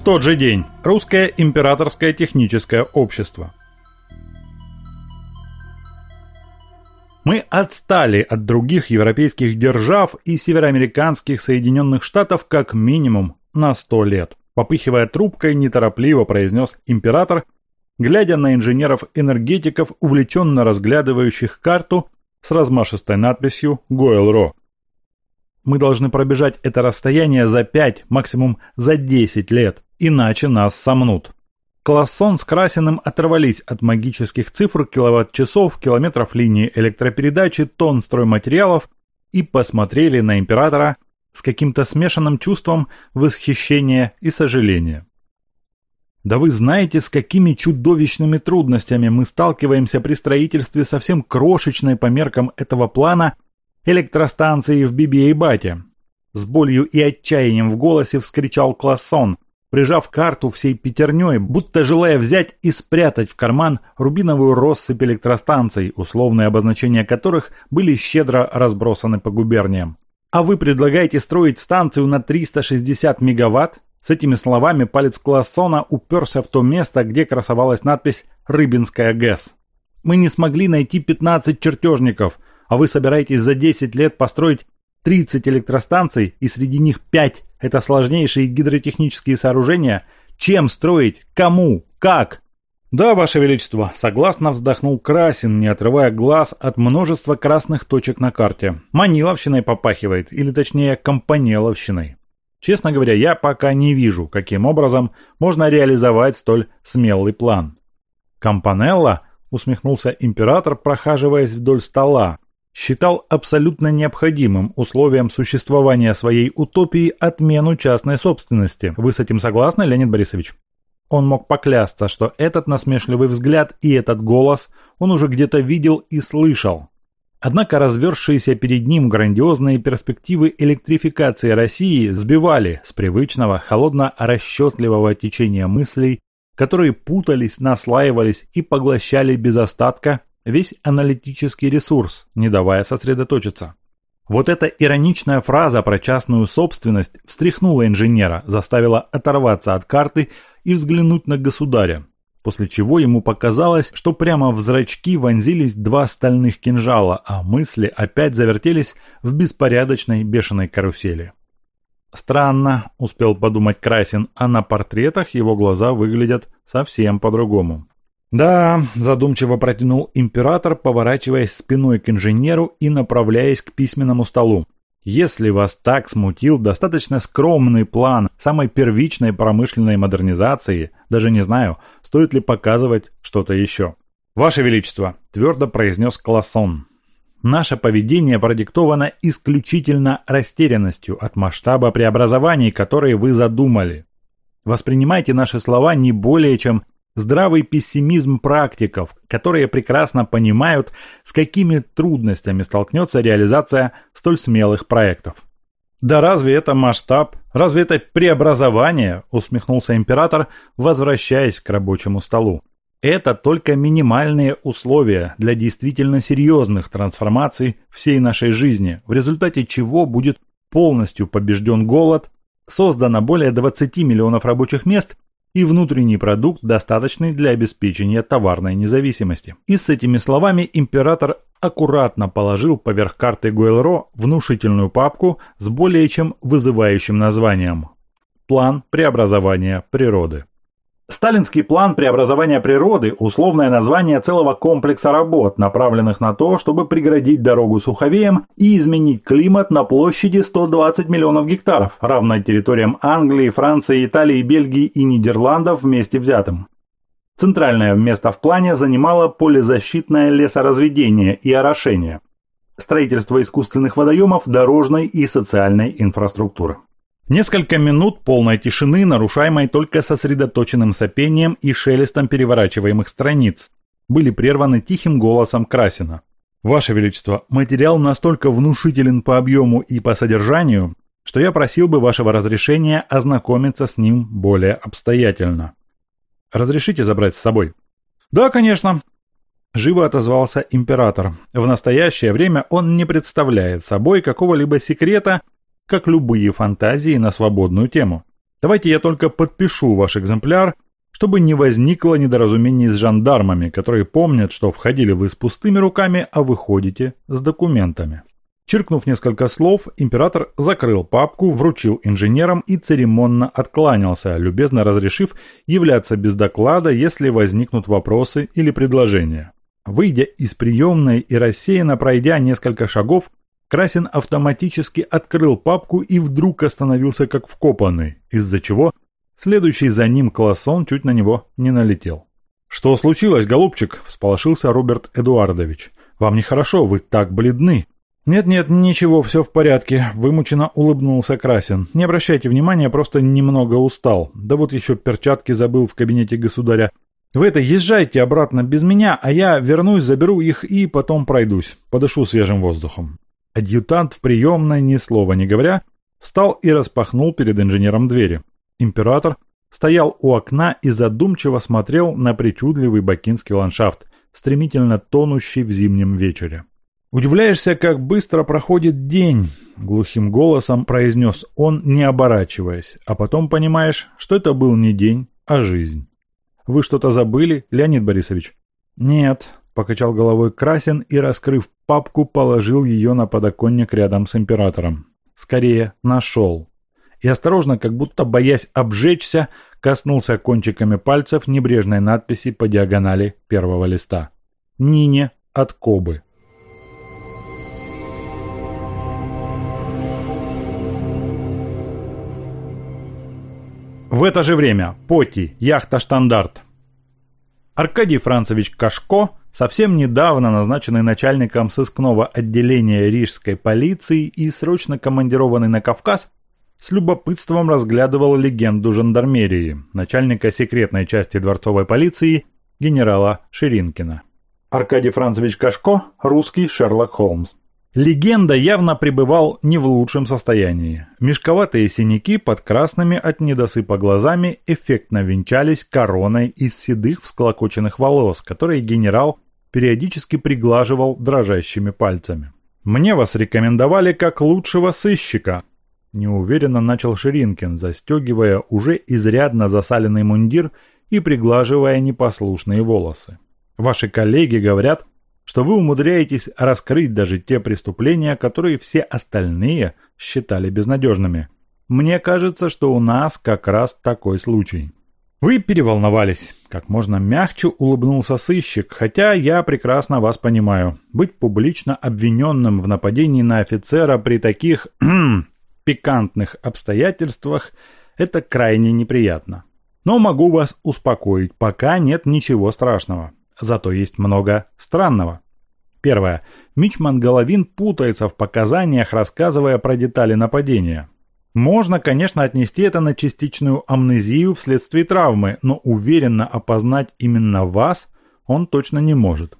В тот же день Русское императорское техническое общество. Мы отстали от других европейских держав и североамериканских Соединенных Штатов как минимум на сто лет. Попыхивая трубкой, неторопливо произнес император, глядя на инженеров-энергетиков, увлеченно разглядывающих карту с размашистой надписью «Гойл-Ро». Мы должны пробежать это расстояние за 5, максимум за 10 лет, иначе нас сомнут. Классон с Красиным оторвались от магических цифр киловатт-часов, километров линии электропередачи, тонн стройматериалов и посмотрели на императора с каким-то смешанным чувством восхищения и сожаления. Да вы знаете, с какими чудовищными трудностями мы сталкиваемся при строительстве совсем крошечной по меркам этого плана электростанции в Бибе и Бате. С болью и отчаянием в голосе вскричал Классон, прижав карту всей пятерней, будто желая взять и спрятать в карман рубиновую россыпь электростанций, условные обозначения которых были щедро разбросаны по губерниям. А вы предлагаете строить станцию на 360 мегаватт? С этими словами палец Классона уперся в то место, где красовалась надпись «Рыбинская ГЭС». Мы не смогли найти 15 чертежников, а вы собираетесь за 10 лет построить 30 электростанций, и среди них 5 – это сложнейшие гидротехнические сооружения. Чем строить? Кому? Как? «Да, Ваше Величество», — согласно вздохнул Красин, не отрывая глаз от множества красных точек на карте. «Маниловщиной попахивает, или точнее компанеловщиной. Честно говоря, я пока не вижу, каким образом можно реализовать столь смелый план. Компанелла, усмехнулся император, прохаживаясь вдоль стола, считал абсолютно необходимым условием существования своей утопии отмену частной собственности. Вы с этим согласны, Леонид Борисович? Он мог поклясться, что этот насмешливый взгляд и этот голос он уже где-то видел и слышал. Однако развершиеся перед ним грандиозные перспективы электрификации России сбивали с привычного холодно-расчетливого течения мыслей, которые путались, наслаивались и поглощали без остатка весь аналитический ресурс, не давая сосредоточиться. Вот эта ироничная фраза про частную собственность встряхнула инженера, заставила оторваться от карты и взглянуть на государя, после чего ему показалось, что прямо в зрачки вонзились два стальных кинжала, а мысли опять завертелись в беспорядочной бешеной карусели. Странно, успел подумать Красин, а на портретах его глаза выглядят совсем по-другому. «Да», – задумчиво протянул император, поворачиваясь спиной к инженеру и направляясь к письменному столу. Если вас так смутил достаточно скромный план самой первичной промышленной модернизации, даже не знаю, стоит ли показывать что-то еще. «Ваше Величество», – твердо произнес Классон, – «наше поведение продиктовано исключительно растерянностью от масштаба преобразований, которые вы задумали. Воспринимайте наши слова не более чем здравый пессимизм практиков, которые прекрасно понимают, с какими трудностями столкнется реализация столь смелых проектов. «Да разве это масштаб? Разве это преобразование?» – усмехнулся император, возвращаясь к рабочему столу. «Это только минимальные условия для действительно серьезных трансформаций всей нашей жизни, в результате чего будет полностью побежден голод, создано более 20 миллионов рабочих мест и внутренний продукт, достаточный для обеспечения товарной независимости. И с этими словами император аккуратно положил поверх карты Гуэлро внушительную папку с более чем вызывающим названием «План преобразования природы». Сталинский план преобразования природы – условное название целого комплекса работ, направленных на то, чтобы преградить дорогу суховеям и изменить климат на площади 120 миллионов гектаров, равной территориям Англии, Франции, Италии, Бельгии и Нидерландов вместе взятым. Центральное место в плане занимало полезащитное лесоразведение и орошение, строительство искусственных водоемов, дорожной и социальной инфраструктуры. Несколько минут полной тишины, нарушаемой только сосредоточенным сопением и шелестом переворачиваемых страниц, были прерваны тихим голосом Красина. «Ваше Величество, материал настолько внушителен по объему и по содержанию, что я просил бы вашего разрешения ознакомиться с ним более обстоятельно. Разрешите забрать с собой?» «Да, конечно», Живо отозвался император. В настоящее время он не представляет собой какого-либо секрета как любые фантазии на свободную тему. Давайте я только подпишу ваш экземпляр, чтобы не возникло недоразумений с жандармами, которые помнят, что входили вы с пустыми руками, а выходите с документами. Чиркнув несколько слов, император закрыл папку, вручил инженерам и церемонно откланялся, любезно разрешив являться без доклада, если возникнут вопросы или предложения. Выйдя из приемной и рассеянно пройдя несколько шагов, Красин автоматически открыл папку и вдруг остановился как вкопанный, из-за чего следующий за ним классон чуть на него не налетел. «Что случилось, голубчик?» – всполошился Роберт Эдуардович. «Вам нехорошо, вы так бледны». «Нет-нет, ничего, все в порядке», – вымученно улыбнулся Красин. «Не обращайте внимания, просто немного устал. Да вот еще перчатки забыл в кабинете государя. Вы это, езжайте обратно без меня, а я вернусь, заберу их и потом пройдусь. Подышу свежим воздухом». Адъютант в приемной, ни слова не говоря, встал и распахнул перед инженером двери. Император стоял у окна и задумчиво смотрел на причудливый бакинский ландшафт, стремительно тонущий в зимнем вечере. «Удивляешься, как быстро проходит день», — глухим голосом произнес он, не оборачиваясь, а потом понимаешь, что это был не день, а жизнь. «Вы что-то забыли, Леонид Борисович?» «Нет», — покачал головой Красин и, раскрыв папку, положил ее на подоконник рядом с императором. «Скорее, нашел». И осторожно, как будто боясь обжечься, коснулся кончиками пальцев небрежной надписи по диагонали первого листа. «Нине от Кобы». В это же время Поти, яхта «Штандарт». Аркадий Францевич Кашко, совсем недавно назначенный начальником сыскного отделения рижской полиции и срочно командированный на Кавказ, с любопытством разглядывал легенду жандармерии, начальника секретной части дворцовой полиции генерала Ширинкина. Аркадий Францевич Кашко – русский Шерлок Холмс. Легенда явно пребывал не в лучшем состоянии. Мешковатые синяки под красными от недосыпа глазами эффектно венчались короной из седых всклокоченных волос, которые генерал периодически приглаживал дрожащими пальцами. «Мне вас рекомендовали как лучшего сыщика», – неуверенно начал Ширинкин, застегивая уже изрядно засаленный мундир и приглаживая непослушные волосы. «Ваши коллеги говорят, что вы умудряетесь раскрыть даже те преступления, которые все остальные считали безнадежными. Мне кажется, что у нас как раз такой случай. Вы переволновались. Как можно мягче улыбнулся сыщик, хотя я прекрасно вас понимаю. Быть публично обвиненным в нападении на офицера при таких пикантных обстоятельствах – это крайне неприятно. Но могу вас успокоить, пока нет ничего страшного. Зато есть много странного. Первое. Мичман Головин путается в показаниях, рассказывая про детали нападения. Можно, конечно, отнести это на частичную амнезию вследствие травмы, но уверенно опознать именно вас он точно не может.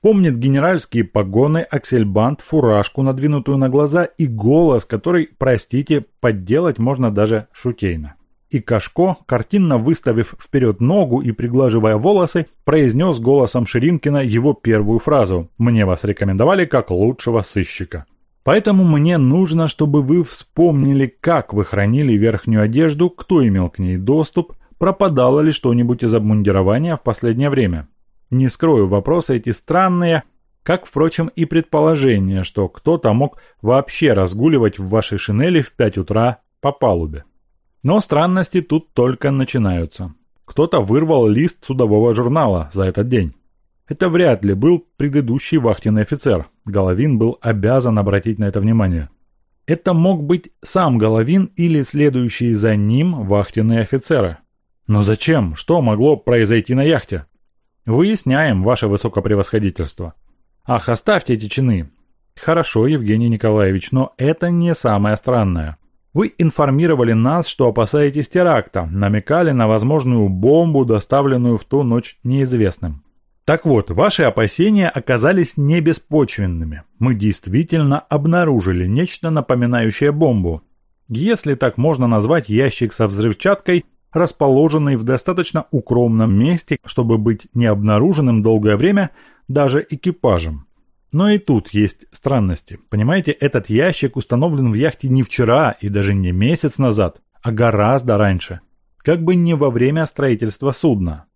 Помнит генеральские погоны, аксельбант, фуражку, надвинутую на глаза и голос, который, простите, подделать можно даже шутейно и Кашко, картинно выставив вперед ногу и приглаживая волосы, произнес голосом Ширинкина его первую фразу «Мне вас рекомендовали как лучшего сыщика». Поэтому мне нужно, чтобы вы вспомнили, как вы хранили верхнюю одежду, кто имел к ней доступ, пропадало ли что-нибудь из обмундирования в последнее время. Не скрою, вопросы эти странные, как, впрочем, и предположение, что кто-то мог вообще разгуливать в вашей шинели в 5 утра по палубе. Но странности тут только начинаются. Кто-то вырвал лист судового журнала за этот день. Это вряд ли был предыдущий вахтенный офицер. Головин был обязан обратить на это внимание. Это мог быть сам Головин или следующие за ним вахтенные офицеры. Но зачем? Что могло произойти на яхте? Выясняем, ваше высокопревосходительство. Ах, оставьте эти чины. Хорошо, Евгений Николаевич, но это не самое странное. Вы информировали нас, что опасаетесь теракта, намекали на возможную бомбу, доставленную в ту ночь неизвестным. Так вот, ваши опасения оказались не беспочвенными. Мы действительно обнаружили нечто напоминающее бомбу. Если так можно назвать ящик со взрывчаткой, расположенный в достаточно укромном месте, чтобы быть необнаруженным долгое время даже экипажем. Но и тут есть странности. Понимаете, этот ящик установлен в яхте не вчера и даже не месяц назад, а гораздо раньше. Как бы не во время строительства судна.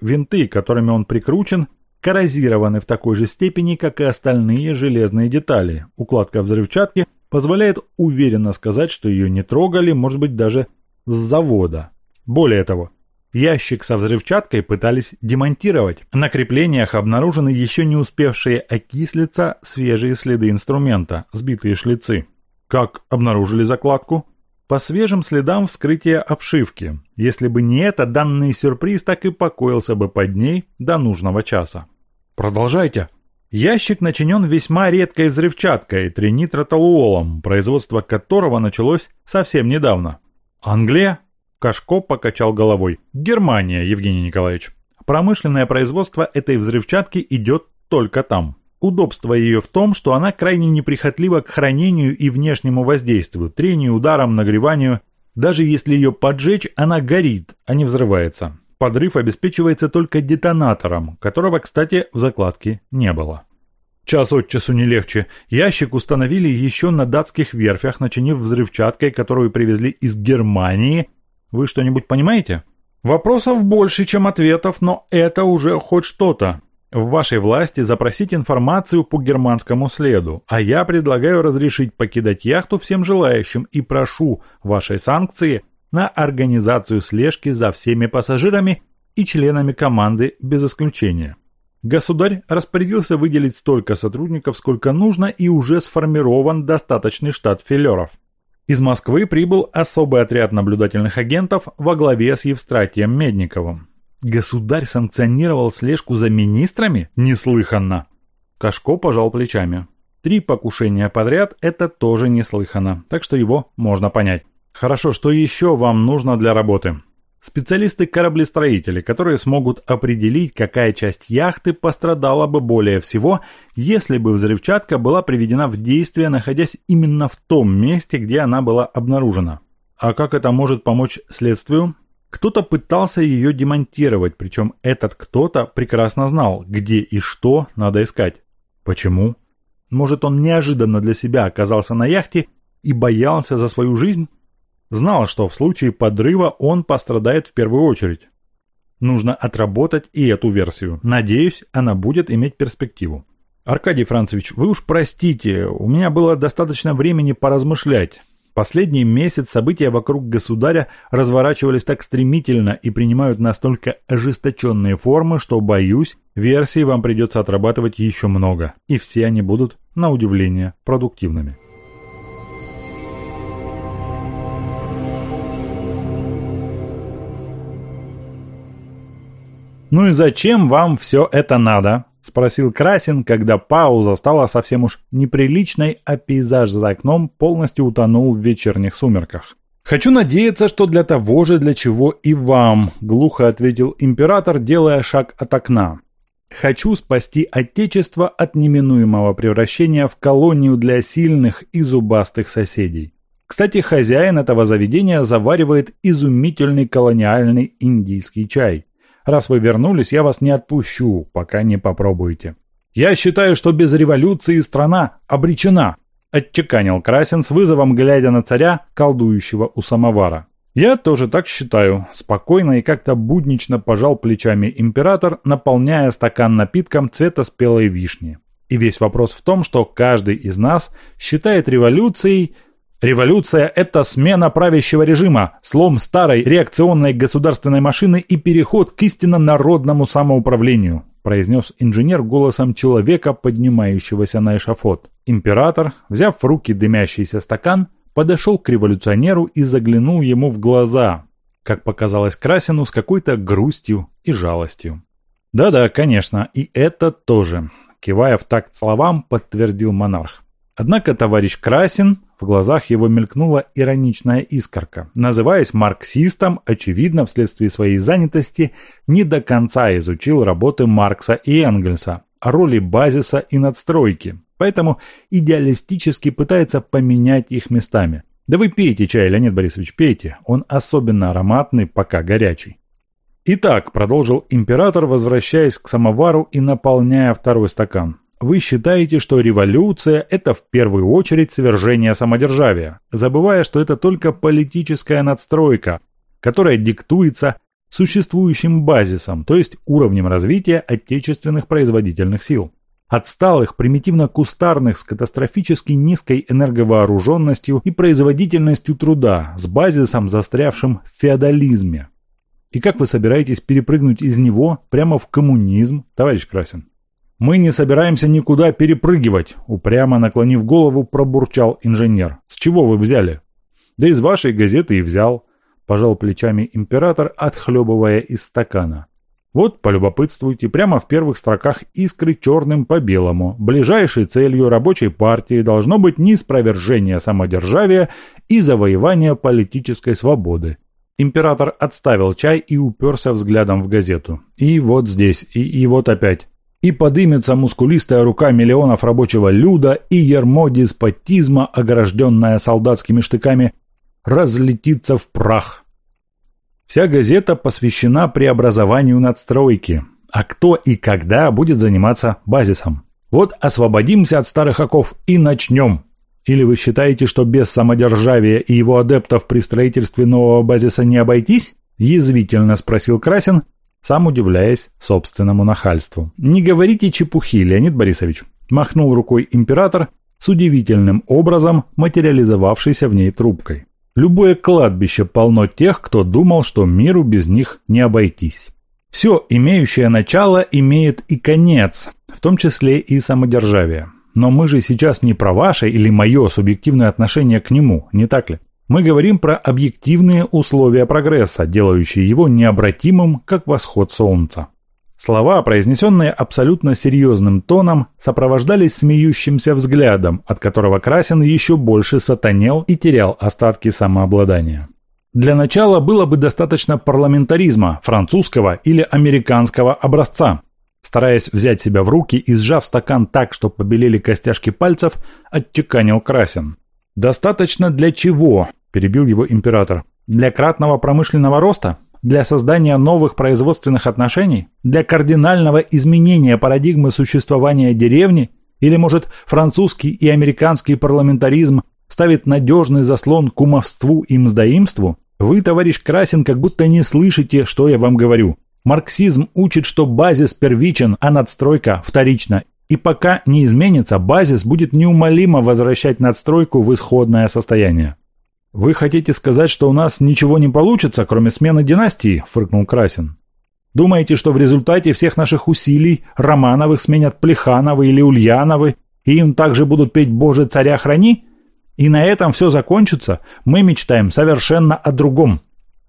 Винты, которыми он прикручен, коррозированы в такой же степени, как и остальные железные детали. Укладка взрывчатки позволяет уверенно сказать, что ее не трогали, может быть, даже с завода. Более того, ящик со взрывчаткой пытались демонтировать. На креплениях обнаружены еще не успевшие окислиться свежие следы инструмента, сбитые шлицы. Как обнаружили закладку? По свежим следам вскрытия обшивки. Если бы не это, данный сюрприз так и покоился бы под ней до нужного часа. Продолжайте. Ящик начинен весьма редкой взрывчаткой, тринитротолуолом, производство которого началось совсем недавно. Англия? Кашко покачал головой. Германия, Евгений Николаевич. Промышленное производство этой взрывчатки идет только там. Удобство ее в том, что она крайне неприхотлива к хранению и внешнему воздействию, трению, ударам, нагреванию. Даже если ее поджечь, она горит, а не взрывается. Подрыв обеспечивается только детонатором, которого, кстати, в закладке не было. Час от часу не легче. Ящик установили еще на датских верфях, начинив взрывчаткой, которую привезли из Германии. Вы что-нибудь понимаете? Вопросов больше, чем ответов, но это уже хоть что-то. В вашей власти запросить информацию по германскому следу, а я предлагаю разрешить покидать яхту всем желающим и прошу вашей санкции на организацию слежки за всеми пассажирами и членами команды без исключения. Государь распорядился выделить столько сотрудников, сколько нужно, и уже сформирован достаточный штат филеров. Из Москвы прибыл особый отряд наблюдательных агентов во главе с Евстратием Медниковым. Государь санкционировал слежку за министрами? Неслыханно. Кашко пожал плечами. Три покушения подряд – это тоже неслыханно, так что его можно понять. Хорошо, что еще вам нужно для работы? Специалисты-кораблестроители, которые смогут определить, какая часть яхты пострадала бы более всего, если бы взрывчатка была приведена в действие, находясь именно в том месте, где она была обнаружена. А как это может помочь следствию? Кто-то пытался ее демонтировать, причем этот кто-то прекрасно знал, где и что надо искать. Почему? Может, он неожиданно для себя оказался на яхте и боялся за свою жизнь? Знал, что в случае подрыва он пострадает в первую очередь. Нужно отработать и эту версию. Надеюсь, она будет иметь перспективу. Аркадий Францевич, вы уж простите, у меня было достаточно времени поразмышлять. Последний месяц события вокруг государя разворачивались так стремительно и принимают настолько ожесточенные формы, что, боюсь, версий вам придется отрабатывать еще много, и все они будут, на удивление, продуктивными. «Ну и зачем вам все это надо?» – спросил Красин, когда пауза стала совсем уж неприличной, а пейзаж за окном полностью утонул в вечерних сумерках. «Хочу надеяться, что для того же, для чего и вам», – глухо ответил император, делая шаг от окна. «Хочу спасти Отечество от неминуемого превращения в колонию для сильных и зубастых соседей». Кстати, хозяин этого заведения заваривает изумительный колониальный индийский чай. Раз вы вернулись, я вас не отпущу, пока не попробуете. Я считаю, что без революции страна обречена, отчеканил Красин с вызовом, глядя на царя, колдующего у самовара. «Я тоже так считаю», – спокойно и как-то буднично пожал плечами император, наполняя стакан напитком цвета спелой вишни. И весь вопрос в том, что каждый из нас считает революцией – Революция – это смена правящего режима, слом старой реакционной государственной машины и переход к истинно народному самоуправлению, произнес инженер голосом человека, поднимающегося на эшафот. Император, взяв в руки дымящийся стакан, подошел к революционеру и заглянул ему в глаза, как показалось Красину, с какой-то грустью и жалостью. «Да-да, конечно, и это тоже», – кивая в такт словам, подтвердил монарх. Однако товарищ Красин в глазах его мелькнула ироничная искорка. Называясь марксистом, очевидно, вследствие своей занятости, не до конца изучил работы Маркса и Энгельса роли базиса и надстройки, поэтому идеалистически пытается поменять их местами. Да вы пейте чай, Леонид Борисович, пейте, он особенно ароматный, пока горячий. Итак, продолжил император, возвращаясь к самовару и наполняя второй стакан. Вы считаете, что революция – это в первую очередь свержение самодержавия, забывая, что это только политическая надстройка, которая диктуется существующим базисом, то есть уровнем развития отечественных производительных сил. Отсталых, примитивно-кустарных с катастрофически низкой энерговооруженностью и производительностью труда, с базисом, застрявшим в феодализме. И как вы собираетесь перепрыгнуть из него прямо в коммунизм, товарищ Красин? «Мы не собираемся никуда перепрыгивать», – упрямо наклонив голову, пробурчал инженер. «С чего вы взяли?» «Да из вашей газеты и взял», – пожал плечами император, отхлебывая из стакана. Вот, полюбопытствуйте, прямо в первых строках искры черным по белому. Ближайшей целью рабочей партии должно быть неспровержение самодержавия и завоевание политической свободы. Император отставил чай и уперся взглядом в газету. И вот здесь, и, и вот опять и подымется мускулистая рука миллионов рабочего люда, и ермо деспотизма, огражденное солдатскими штыками, разлетится в прах. Вся газета посвящена преобразованию надстройки, а кто и когда будет заниматься базисом. Вот освободимся от старых оков и начнем. Или вы считаете, что без самодержавия и его адептов при строительстве нового базиса не обойтись? Язвительно спросил Красин, сам удивляясь собственному нахальству. «Не говорите чепухи, Леонид Борисович», – махнул рукой император с удивительным образом материализовавшейся в ней трубкой. Любое кладбище полно тех, кто думал, что миру без них не обойтись. Все имеющее начало имеет и конец, в том числе и самодержавие. Но мы же сейчас не про ваше или мое субъективное отношение к нему, не так ли? Мы говорим про объективные условия прогресса, делающие его необратимым, как восход солнца. Слова, произнесенные абсолютно серьезным тоном, сопровождались смеющимся взглядом, от которого Красин еще больше сатанел и терял остатки самообладания. Для начала было бы достаточно парламентаризма, французского или американского образца. Стараясь взять себя в руки и сжав стакан так, что побелели костяшки пальцев, отчеканил Красин. «Достаточно для чего?» – перебил его император. «Для кратного промышленного роста? Для создания новых производственных отношений? Для кардинального изменения парадигмы существования деревни? Или, может, французский и американский парламентаризм ставит надежный заслон кумовству и мздоимству? Вы, товарищ Красин, как будто не слышите, что я вам говорю. Марксизм учит, что базис первичен, а надстройка вторична. И пока не изменится, базис будет неумолимо возвращать надстройку в исходное состояние. «Вы хотите сказать, что у нас ничего не получится, кроме смены династии?» – фыркнул Красин. «Думаете, что в результате всех наших усилий Романовых сменят Плехановы или Ульяновы, и им также будут петь «Боже, царя храни»? И на этом все закончится? Мы мечтаем совершенно о другом.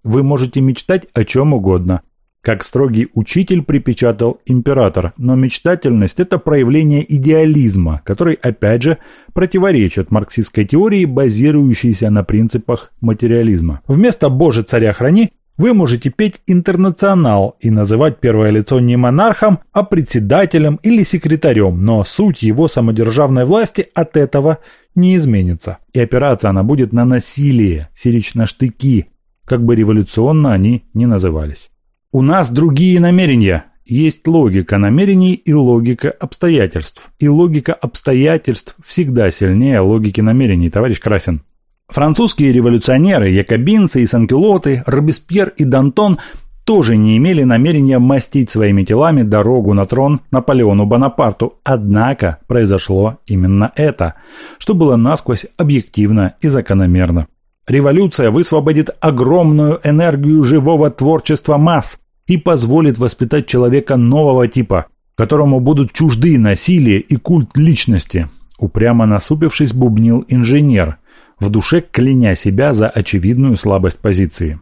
Вы можете мечтать о чем угодно. Как строгий учитель припечатал император, но мечтательность – это проявление идеализма, который, опять же, противоречит марксистской теории, базирующейся на принципах материализма. Вместо «Боже, царя храни» вы можете петь «Интернационал» и называть первое лицо не монархом, а председателем или секретарем, но суть его самодержавной власти от этого не изменится. И опираться она будет на насилие, сирич на штыки, как бы революционно они ни назывались. У нас другие намерения. Есть логика намерений и логика обстоятельств. И логика обстоятельств всегда сильнее логики намерений, товарищ Красин. Французские революционеры, якобинцы и санкюлоты, Робеспьер и Дантон тоже не имели намерения мастить своими телами дорогу на трон Наполеону Бонапарту. Однако произошло именно это, что было насквозь объективно и закономерно. Революция высвободит огромную энергию живого творчества масс и позволит воспитать человека нового типа, которому будут чужды насилие и культ личности. Упрямо насупившись, бубнил инженер, в душе кляня себя за очевидную слабость позиции.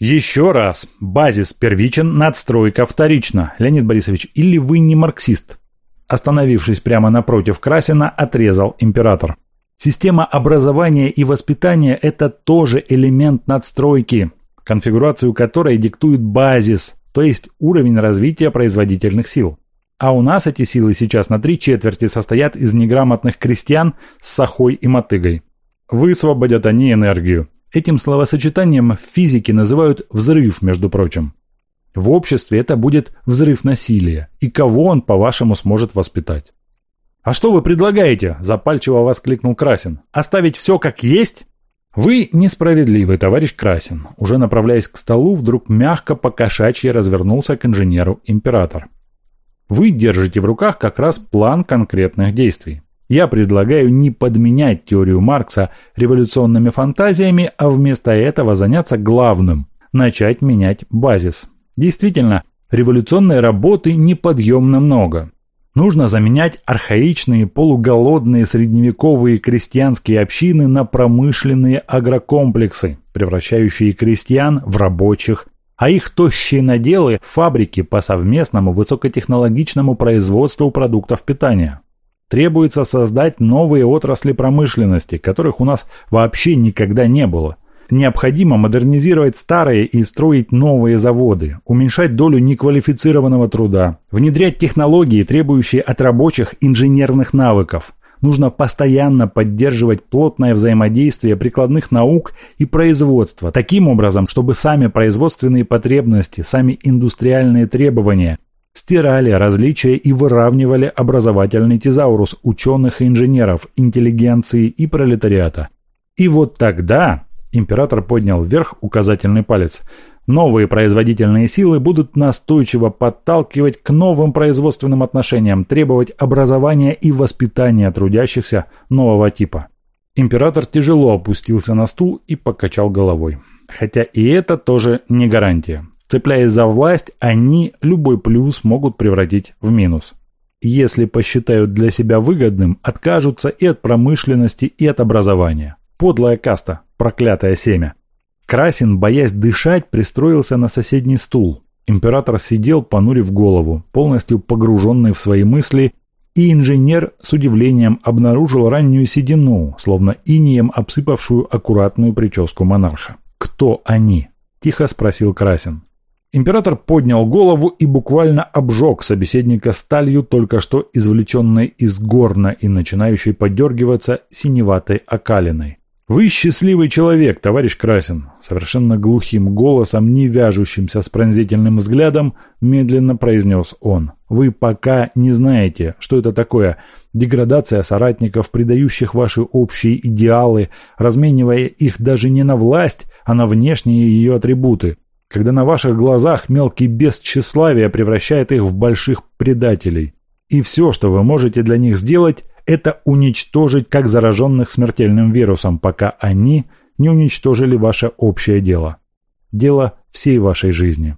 Еще раз, базис первичен, надстройка вторична. Леонид Борисович, или вы не марксист? Остановившись прямо напротив Красина, отрезал император. Система образования и воспитания – это тоже элемент надстройки, конфигурацию которой диктует базис, то есть уровень развития производительных сил. А у нас эти силы сейчас на три четверти состоят из неграмотных крестьян с сахой и мотыгой. Высвободят они энергию. Этим словосочетанием в физике называют «взрыв», между прочим. В обществе это будет взрыв насилия. И кого он, по-вашему, сможет воспитать? «А что вы предлагаете?» – запальчиво воскликнул Красин. «Оставить все как есть?» «Вы несправедливый, товарищ Красин». Уже направляясь к столу, вдруг мягко по развернулся к инженеру император. «Вы держите в руках как раз план конкретных действий. Я предлагаю не подменять теорию Маркса революционными фантазиями, а вместо этого заняться главным – начать менять базис. Действительно, революционной работы неподъемно много. Нужно заменять архаичные полуголодные средневековые крестьянские общины на промышленные агрокомплексы, превращающие крестьян в рабочих, а их тощие наделы – фабрики по совместному высокотехнологичному производству продуктов питания. Требуется создать новые отрасли промышленности, которых у нас вообще никогда не было. Необходимо модернизировать старые и строить новые заводы, уменьшать долю неквалифицированного труда, внедрять технологии, требующие от рабочих инженерных навыков. Нужно постоянно поддерживать плотное взаимодействие прикладных наук и производства, таким образом, чтобы сами производственные потребности, сами индустриальные требования стирали различия и выравнивали образовательный тезаурус ученых и инженеров, интеллигенции и пролетариата. И вот тогда император поднял вверх указательный палец. Новые производительные силы будут настойчиво подталкивать к новым производственным отношениям, требовать образования и воспитания трудящихся нового типа. Император тяжело опустился на стул и покачал головой. Хотя и это тоже не гарантия. Цепляясь за власть, они любой плюс могут превратить в минус. Если посчитают для себя выгодным, откажутся и от промышленности, и от образования. Подлая каста, проклятое семя. Красин, боясь дышать, пристроился на соседний стул. Император сидел, понурив голову, полностью погруженный в свои мысли, и инженер с удивлением обнаружил раннюю седину, словно инием обсыпавшую аккуратную прическу монарха. «Кто они?» – тихо спросил Красин. Император поднял голову и буквально обжег собеседника сталью, только что извлеченной из горна и начинающей подергиваться синеватой окалиной. «Вы счастливый человек, товарищ Красин», — совершенно глухим голосом, не вяжущимся с пронзительным взглядом, медленно произнес он. «Вы пока не знаете, что это такое деградация соратников, предающих ваши общие идеалы, разменивая их даже не на власть, а на внешние ее атрибуты, когда на ваших глазах мелкий бес тщеславия превращает их в больших предателей. И все, что вы можете для них сделать, это уничтожить как зараженных смертельным вирусом, пока они не уничтожили ваше общее дело. Дело всей вашей жизни.